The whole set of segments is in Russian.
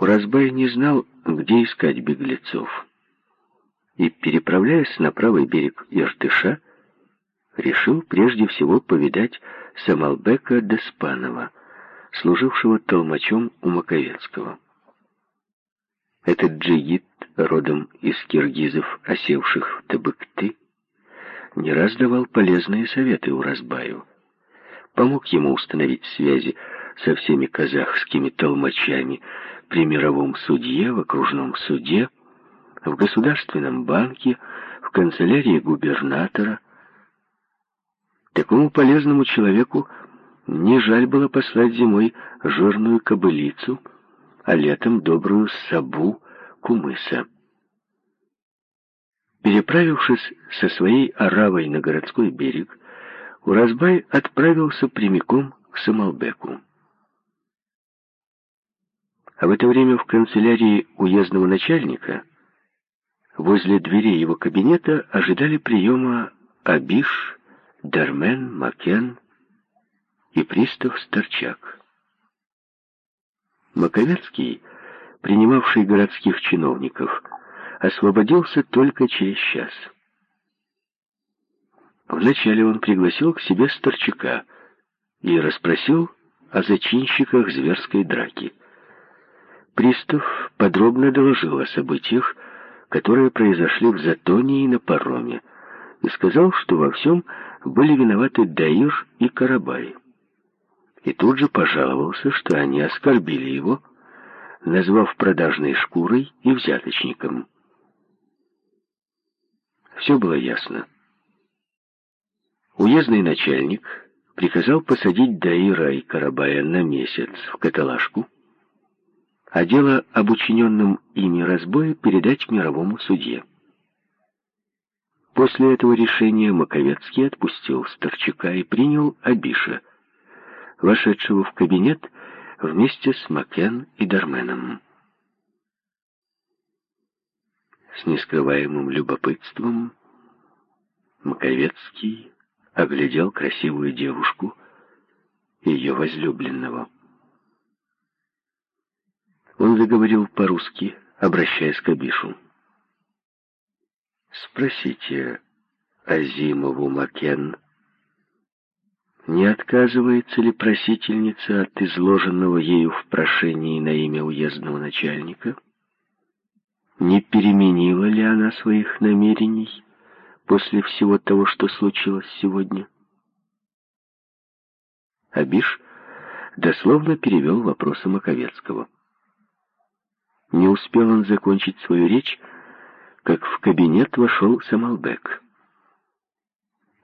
Уразбай не знал, где искать беглецов. И, переправляясь на правый берег Иртыша, решил прежде всего повидать Самалбека Деспанова, служившего толмачом у Маковецкого. Этот джигит, родом из киргизов, осевших в Табыкты, не раз давал полезные советы Уразбаю. Помог ему установить связи со всеми казахскими толмачами при мировом судье, в окружном суде, в Государственном банке, в канцелярии губернатора. Такому полезному человеку не жаль было послать зимой жирную кобылицу, а летом добрую сабу кумыса. Переправившись со своей оравой на городской берег, Уразбай отправился прямиком к Самалбеку. А в это время в канцелярии уездного начальника возле двери его кабинета ожидали приема Абиш, Дармен, Макен и пристав Старчак. Маковецкий, принимавший городских чиновников, освободился только через час. Вначале он пригласил к себе Старчака и расспросил о зачинщиках зверской драки. Пристав подробно доложил о событиях, которые произошли в Затоне и на пароме, и сказал, что во всем были виноваты Даир и Карабай. И тут же пожаловался, что они оскорбили его, назвав продажной шкурой и взяточником. Все было ясно. Уездный начальник приказал посадить Даира и Карабая на месяц в каталажку, а дело об учиненном ими разбое передать мировому судье. После этого решения Маковецкий отпустил Старчака и принял Абиша, вошедшего в кабинет вместе с Макен и Дарменом. С нескрываемым любопытством Маковецкий оглядел красивую девушку ее возлюбленного. Он заговорил по-русски, обращаясь к Абишу. «Спросите Азимову Макен, не отказывается ли просительница от изложенного ею в прошении на имя уездного начальника?» Не переменила ли она своих намерений после всего того, что случилось сегодня? Абиш дословно перевел вопросы Маковецкого. Не успел он закончить свою речь, как в кабинет вошел Самалбек.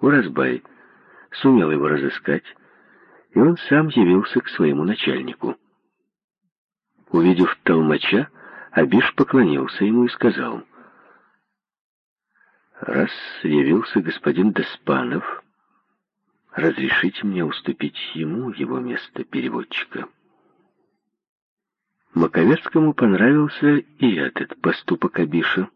Уразбай сумел его разыскать, и он сам явился к своему начальнику. Увидев толмача, Абиш поклонился ему и сказал, «Раз явился господин Деспанов, разрешите мне уступить ему его место переводчика». Маковецкому понравился и этот поступок Абиша.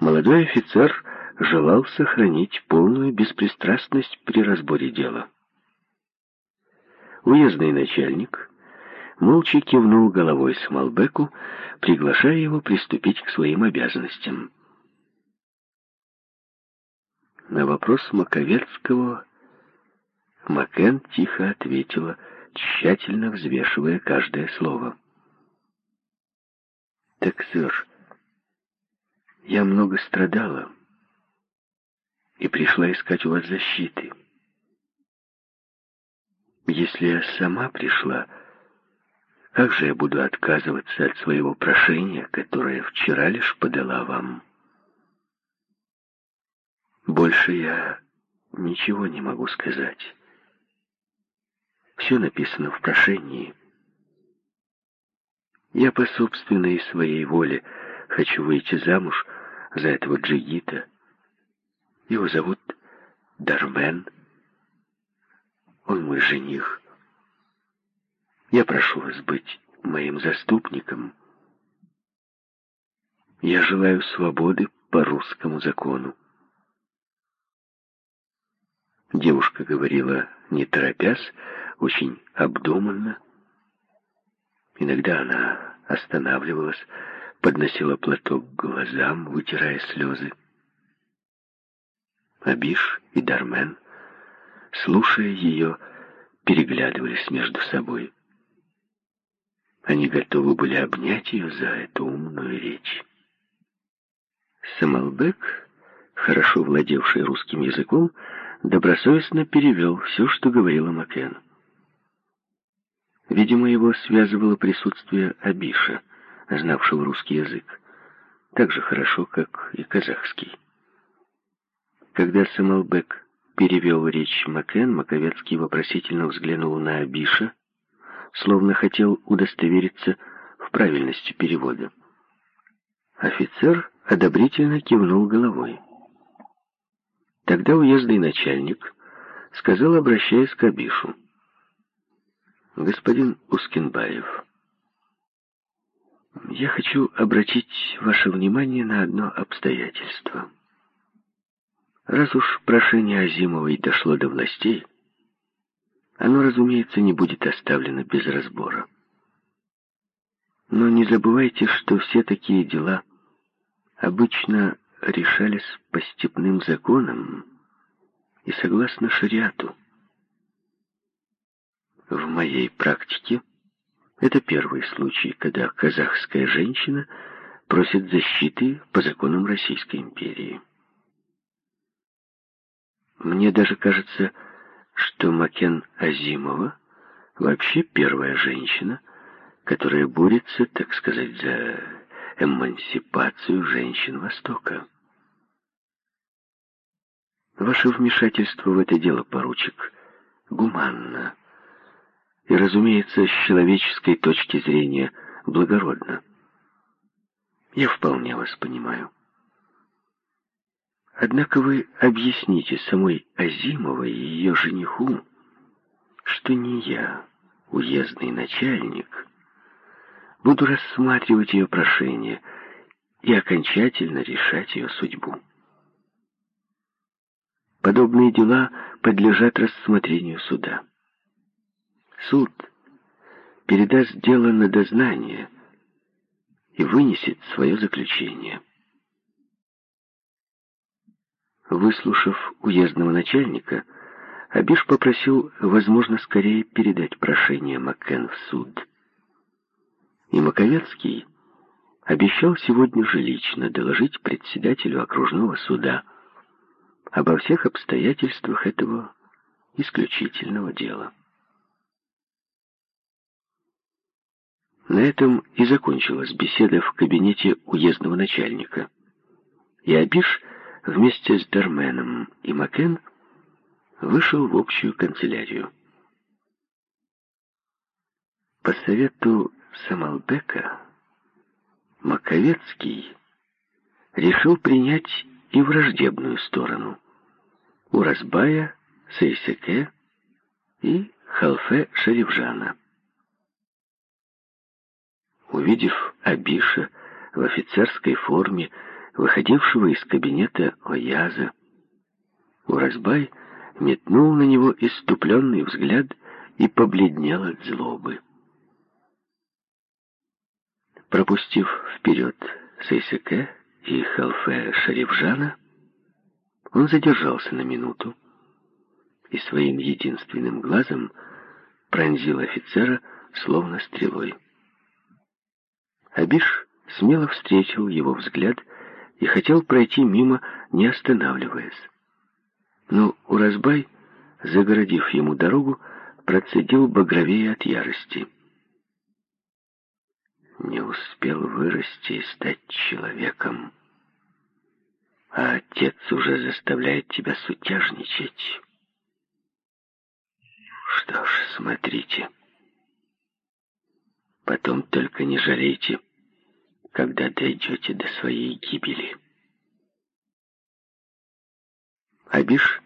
Молодой офицер желал сохранить полную беспристрастность при разборе дела. Уездный начальник молча кивнул головой Смолбеку, приглашая его приступить к своим обязанностям. На вопрос Маковецкого Макен тихо ответила, тщательно взвешивая каждое слово. «Так, сэр, я много страдала и пришла искать у вас защиты. Если я сама пришла, как же я буду отказываться от своего прошения, которое вчера лишь подала вам? Больше я ничего не могу сказать. Все написано в прошении. Я по собственной своей воле хочу выйти замуж за этого джигита. Его зовут Дармен. Он мой жених. Я прошу вас быть моим заступником. Я желаю свободы по русскому закону. Девушка говорила, не торопясь, очень обдуманно. Иногда она останавливалась, подносила платок к глазам, вытирая слезы. Абиш и Дармен, слушая ее, переглядывались между собой. Они готовы были обнять ее за эту умную речь. Самалбек, хорошо владевший русским языком, добросовестно перевел все, что говорила Макен. Видимо, его связывало присутствие Абиша, знавшего русский язык, так же хорошо, как и казахский. Когда Самалбек перевел речь Макен, Маковецкий вопросительно взглянул на Абиша, словно хотел удостовериться в правильности перевода. Офицер одобрительно кивнул головой. Тогда уездный начальник сказал, обращаясь к Абишу, «Господин Ускинбаев, я хочу обратить ваше внимание на одно обстоятельство. Раз уж прошение Азимовой дошло до властей, оно, разумеется, не будет оставлено без разбора. Но не забывайте, что все такие дела обычно решались по степным законам и согласно шариату. В моей практике это первый случай, когда казахская женщина просит защиты по законам Российской империи. Мне даже кажется, что Макен Азимова вообще первая женщина, которая борется, так сказать, за эмансипацию женщин Востока. Ваше вмешательство в это дело, поручик, гуманно и, разумеется, с человеческой точки зрения благородно. Я вполне вас понимаю. Однако вы объясните самой Азимовой и ее жениху, что не я, уездный начальник, буду рассматривать ее прошение и окончательно решать ее судьбу. Подобные дела подлежат рассмотрению суда. Суд передаст дело на дознание и вынесет свое заключение. Выслушав уездного начальника, Абиш попросил, возможно, скорее передать прошение Маккен в суд. И Маковецкий обещал сегодня же лично доложить председателю окружного суда обо всех обстоятельствах этого исключительного дела. На этом и закончилась беседа в кабинете уездного начальника. И Абиш вместе с Дарменом и Макен вышел в общую канцелярию. По совету Самалбека Маковецкий решил принять и враждебную сторону у Разбая, Сейсеке и Халфе Шарифжана. Увидев Абиша в офицерской форме, выходившего из кабинета Ояза, Уразбай метнул на него иступленный взгляд и побледнел от злобы. Пропустив вперед Сейсеке и Халфе Шарифжана, он задержался на минуту и своим единственным глазом пронзил офицера словно стрелой. Абиш смело встретил его взгляд и хотел пройти мимо, не останавливаясь. Но Уразбай, загородив ему дорогу, процедил багровее от ярости. Не успел вырасти и стать человеком, а отец уже заставляет тебя сутяжничать. Что ж, смотрите. Потом только не жалейте, когда дойдете до своей гибели. Абиш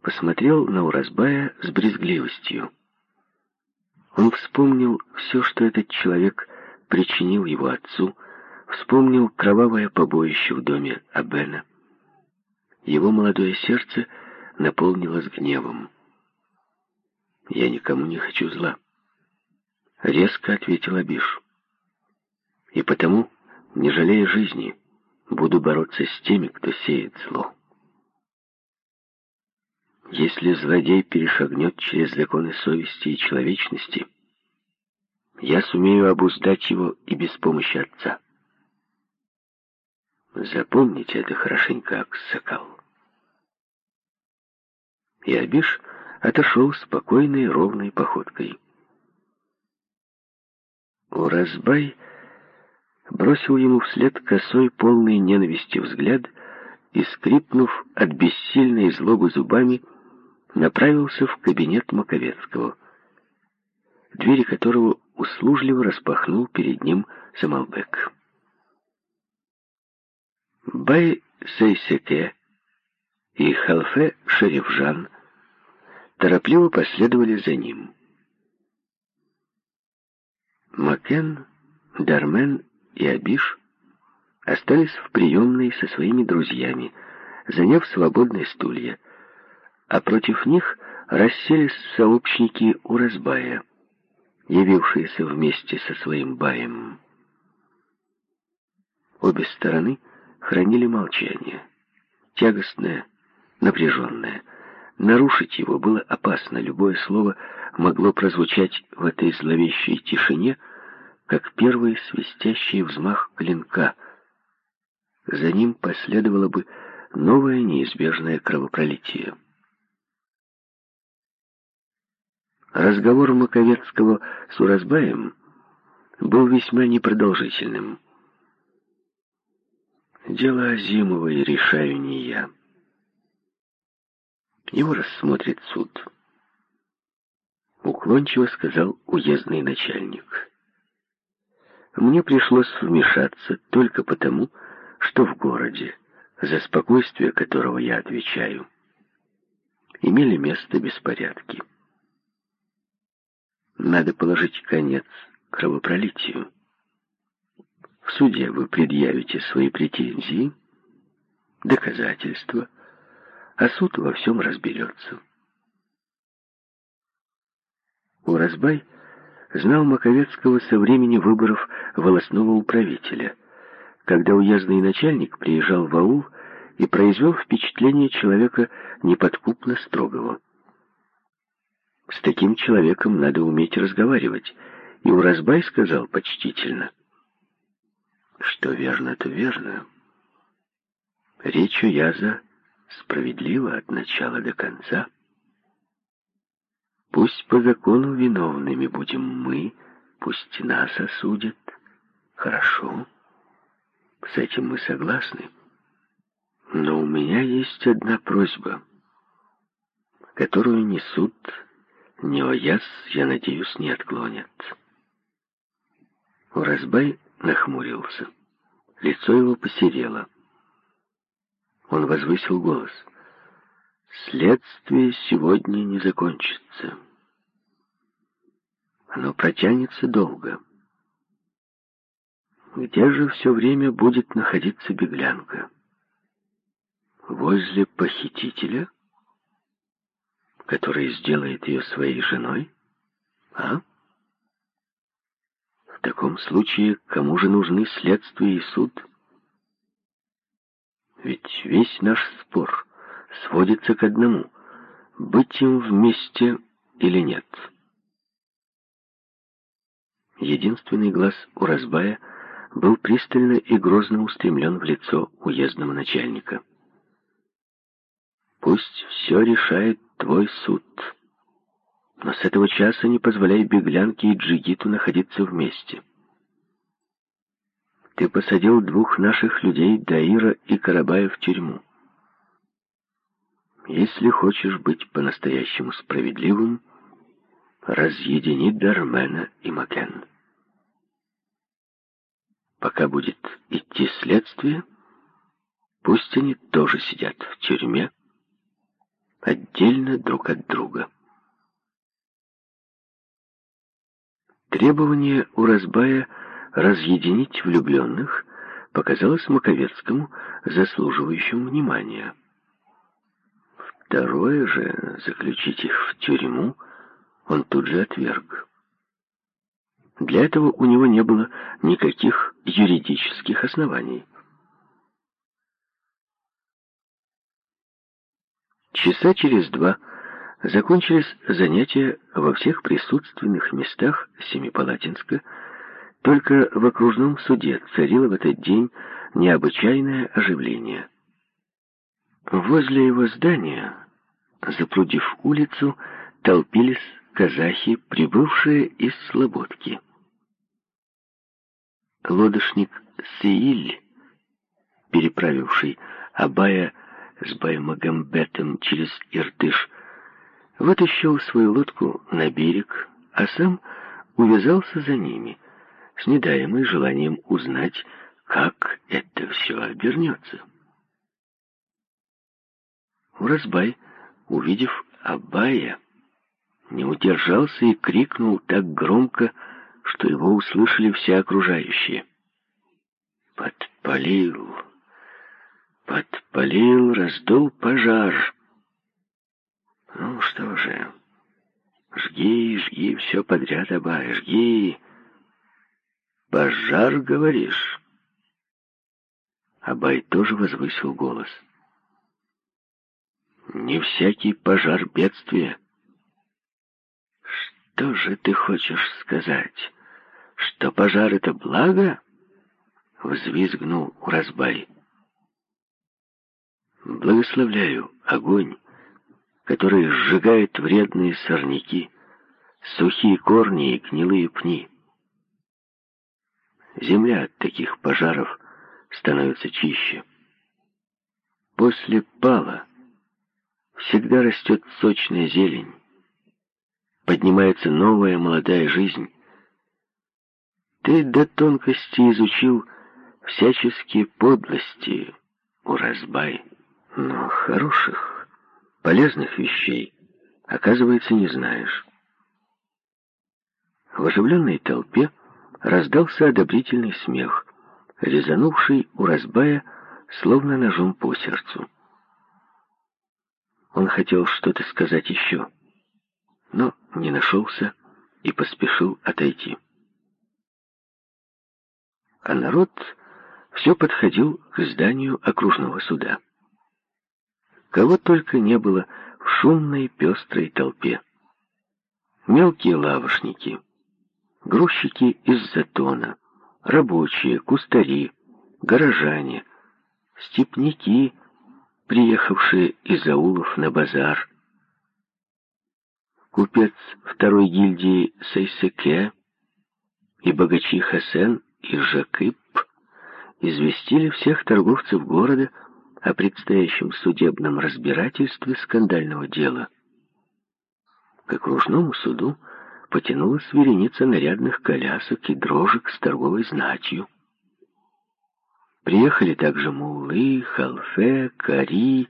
посмотрел на Уразбая с брезгливостью. Он вспомнил все, что этот человек причинил его отцу, вспомнил кровавое побоище в доме Абена. Его молодое сердце наполнилось гневом. «Я никому не хочу зла. Резко ответил Абиш. И потому, не жалея жизни, буду бороться с теми, кто сеет зло. Если злодей перешагнет через законы совести и человечности, я сумею обуздать его и без помощи отца. Запомните это хорошенько, Аксакал. И Абиш отошел спокойной ровной походкой. Уразбай бросил ему вслед косой, полный ненависти взгляд и, скрипнув от бессильной злобы зубами, направился в кабинет Маковецкого, двери которого услужливо распахнул перед ним Самалбек. Бай Сейсеке и Халфе Шерифжан торопливо последовали за ним. Макен, Дармен и Абиш остались в приемной со своими друзьями, заняв свободные стулья, а против них расселись сообщники Уразбая, явившиеся вместе со своим баем. Обе стороны хранили молчание, тягостное, напряженное. Нарушить его было опасно, любое слово могло прозвучать в этой зловещей тишине, как первый свистящий взмах клинка. За ним последовало бы новое неизбежное кровопролитие. Разговор Маковецкого с Уразбаем был весьма непродолжительным. Дело Азимовой решаю не я. Его рассмотрит суд. Уклончиво сказал уездный начальник. Мне пришлось вмешаться только потому, что в городе, за спокойствие которого я отвечаю, имели место беспорядки. Надо положить конец кровопролитию. В суде вы предъявите свои претензии, доказательства, а суд во всем разберется. Уразбай знал Маковецкого со времени выборов волосного управителя, когда уездный начальник приезжал в аул и произвел впечатление человека неподкупно строгого. С таким человеком надо уметь разговаривать. И Уразбай сказал почтительно, что верно, то верно. Речь у Яза справедлива от начала до конца. Пусть по закону виновными будем мы, пусть нас осудят. Хорошо, с этим мы согласны. Но у меня есть одна просьба, которую не суд Неояс, я надеюсь, не отклонят. Уразбай нахмурился. Лицо его посерело. Он возвысил голос. «Следствие сегодня не закончится. Оно протянется долго. Где же все время будет находиться беглянка? Возле похитителя?» который сделает ее своей женой? А? В таком случае кому же нужны следствие и суд? Ведь весь наш спор сводится к одному — быть им вместе или нет. Единственный глаз у Разбая был пристально и грозно устремлен в лицо уездного начальника. Пусть все решает твой суд. Но с этого часа не позволяй беглянке и джигиту находиться вместе. Ты посадил двух наших людей, Даира и Карабая, в тюрьму. Если хочешь быть по-настоящему справедливым, разъедини Дармена и Макен. Пока будет идти следствие, пусть они тоже сидят в тюрьме, отдельно друг от друга. Требование у Разбая разъединить влюбленных показалось Маковецкому заслуживающим внимания. Второе же, заключить их в тюрьму, он тут же отверг. Для этого у него не было никаких юридических оснований. Часа через два закончились занятия во всех присутственных местах Семипалатинска, только в окружном суде царило в этот день необычайное оживление. Возле его здания, запрудив улицу, толпились казахи, прибывшие из Слободки. Лодочник Сеиль, переправивший Абая с Баймагамбетом через Иртыш, вытащил свою лодку на берег, а сам увязался за ними, с недаемой желанием узнать, как это все обернется. Уразбай, увидев Абая, не удержался и крикнул так громко, что его услышали все окружающие. «Подпалил! Подпалил, раздул пожар!» «Ну что же, жги, жги все подряд, Абай, жги!» «Пожар, говоришь?» Абай тоже возвысил голос. «Не всякий пожар бедствие. Что же ты хочешь сказать? Что пожар — это благо?» Взвизгнул Уразбай. «Благословляю огонь, который сжигает вредные сорняки, сухие корни и гнилые пни. Земля от таких пожаров становится чище. После пала всегда растет сочная зелень, поднимается новая молодая жизнь. Ты до тонкости изучил всяческие подлости, Уразбай, но хороших, полезных вещей, оказывается, не знаешь. В оживленной толпе раздался одобрительный смех, резанувший Уразбая словно ножом по сердцу. Он хотел что-то сказать еще, но не нашелся и поспешил отойти. А народ все подходил к зданию окружного суда. Кого только не было в шумной пестрой толпе. Мелкие лавошники, грузчики из затона, рабочие, кустари, горожане, степняки, приехавшие из аулов на базар. Купец второй гильдии Сейсеке и богачи Хасен и Жакып известили всех торговцев города о предстоящем судебном разбирательстве скандального дела. К окружному суду потянулась вереница нарядных колясок и дрожек с торговой знатью. Приехали также муллы, халфе, кари,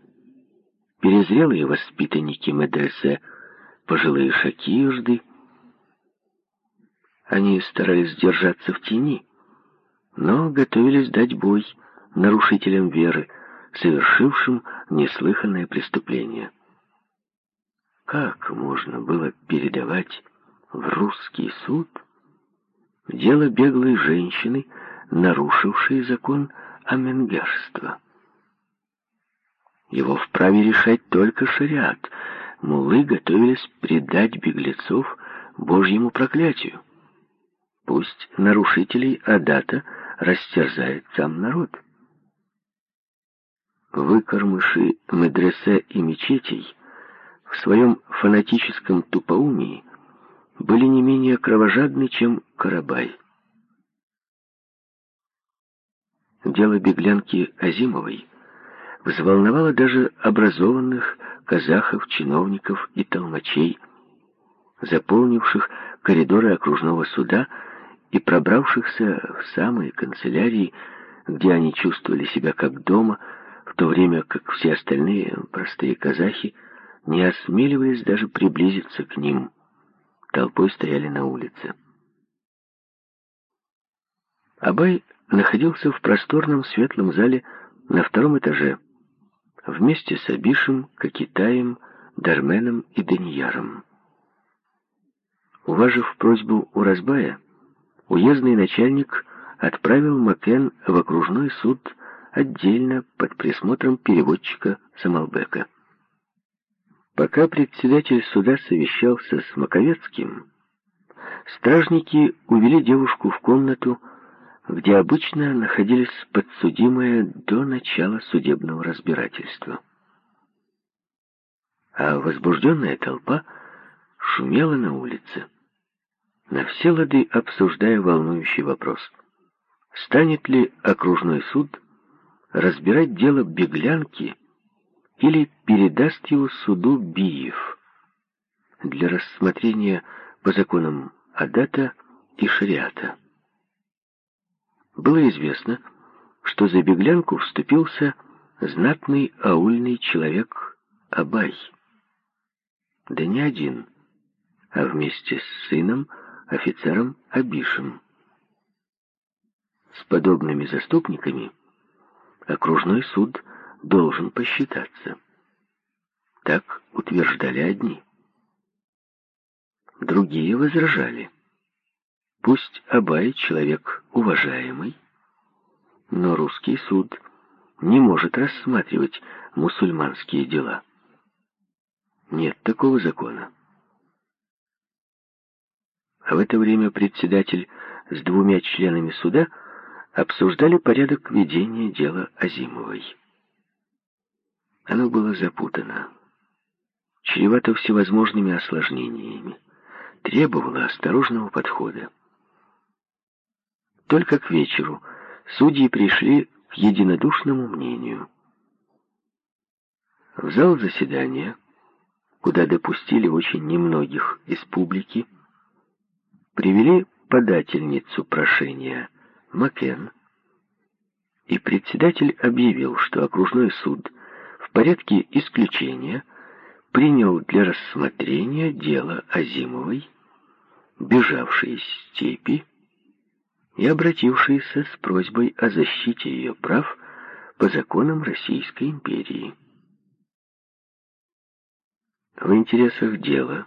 перезрелые воспитанники медресе, пожилые шакирды. Они старались держаться в тени, но готовились дать бой нарушителям веры, совершившим неслыханное преступление. Как можно было передавать в русский суд дело беглой женщины, нарушившей закон аменгерства. Его вправе решать только шариат. Мулы готовились предать беглецов Божьему проклятию. Пусть нарушителей Адата растерзает сам народ. Выкормыши медресе и мечетей в своем фанатическом тупоумии были не менее кровожадны, чем Карабай. Дело беглянки Азимовой взволновало даже образованных казахов, чиновников и толмачей, заполнивших коридоры окружного суда и пробравшихся в самые канцелярии, где они чувствовали себя как дома, в то время как все остальные простые казахи не осмеливались даже приблизиться к ним толпой стояли на улице. Абай находился в просторном светлом зале на втором этаже, вместе с Абишем, Кокитаем, Дарменом и Данияром. Уважив просьбу Уразбая, уездный начальник отправил Макен в окружной суд отдельно под присмотром переводчика Самалбека. Пока председатель суда совещался с Маковецким, стражники увели девушку в комнату, где обычно находились подсудимые до начала судебного разбирательства. А возбужденная толпа шумела на улице, на все лады обсуждая волнующий вопрос. Станет ли окружной суд разбирать дело беглянки или передаст его суду Биев для рассмотрения по законам Адата и Шариата? Было известно, что за беглянку вступился знатный аульный человек Абай. Да не один, а вместе с сыном, офицером Абишем. С подобными заступниками окружной суд должен посчитаться. Так утверждали одни. Другие возражали. Пусть Абай человек уважаемый, но русский суд не может рассматривать мусульманские дела. Нет такого закона. А в это время председатель с двумя членами суда обсуждали порядок ведения дела Азимовой. Оно было запутано, чревато всевозможными осложнениями, требовало осторожного подхода. Только к вечеру судьи пришли к единодушному мнению. В зал заседания, куда допустили очень немногих из публики, привели подательницу прошения Макен, и председатель объявил, что окружной суд в порядке исключения принял для рассмотрения дело Азимовой, бежавшей из степи, и обратившийся с просьбой о защите ее прав по законам Российской империи. В интересах дела,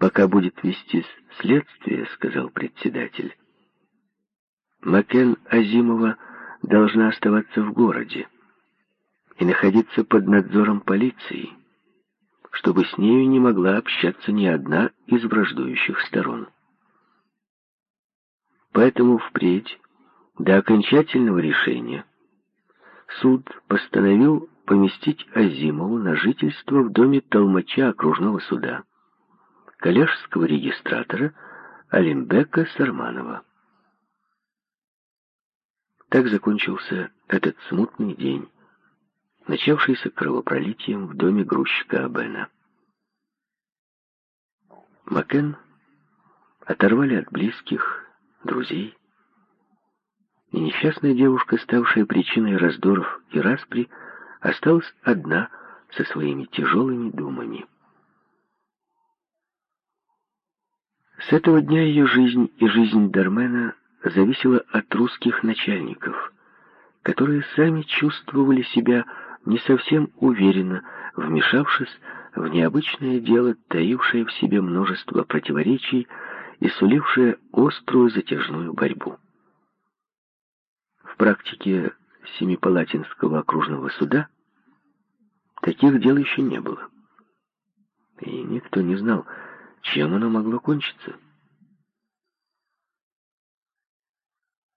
пока будет вестись следствие, сказал председатель, Макен Азимова должна оставаться в городе и находиться под надзором полиции, чтобы с нею не могла общаться ни одна из враждующих сторон. Поэтому впредь, до окончательного решения, суд постановил поместить Азимову на жительство в доме толмача окружного суда, коллежского регистратора Алимбека Сарманова. Так закончился этот смутный день, начавшийся кровопролитием в доме грузчика Абена. Макен оторвали от близких, друзей. И несчастная девушка, ставшая причиной раздоров и распри, осталась одна со своими тяжелыми думами. С этого дня ее жизнь и жизнь Дармена зависела от русских начальников, которые сами чувствовали себя не совсем уверенно, вмешавшись в необычное дело, таившее в себе множество противоречий, и сулившая острую затяжную борьбу. В практике Семипалатинского окружного суда таких дел еще не было. И никто не знал, чем оно могло кончиться.